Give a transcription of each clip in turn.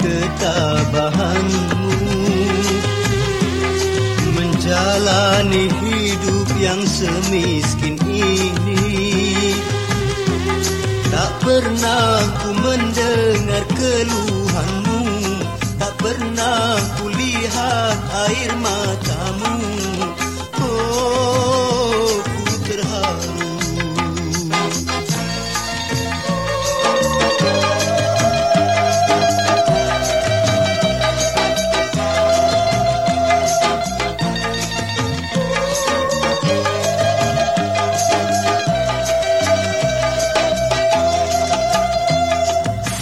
ketabahanmu Menjalani hidup yang semiskin ini. Tak pernah ku mendengar keluhanmu Tak pernah ku lihat air matamu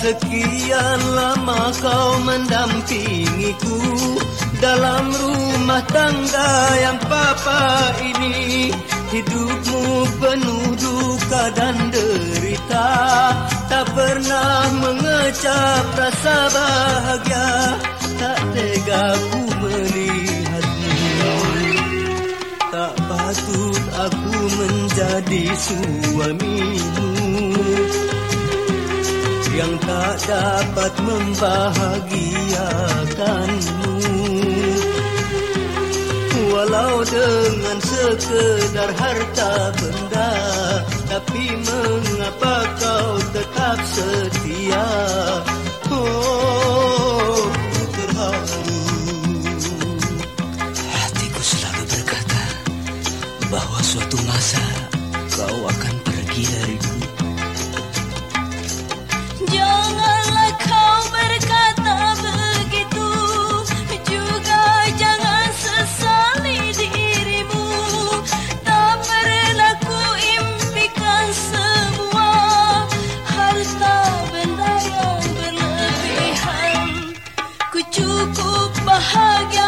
Sekian lama kau mendampingiku Dalam rumah tangga yang papa ini. Hidupmu penuh duka dan derita Tak pernah mengecap rasa bahagia. Tak tega ku melihatmu. Tak patut aku menjadi suamimu yang tak dapat membahagiakanmu. Walau dengan sekedar harta benda Tapi mengapa kau tetap setia? Oh, suatu masa kau akan pergi dariku bahagia